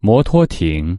摩托艇。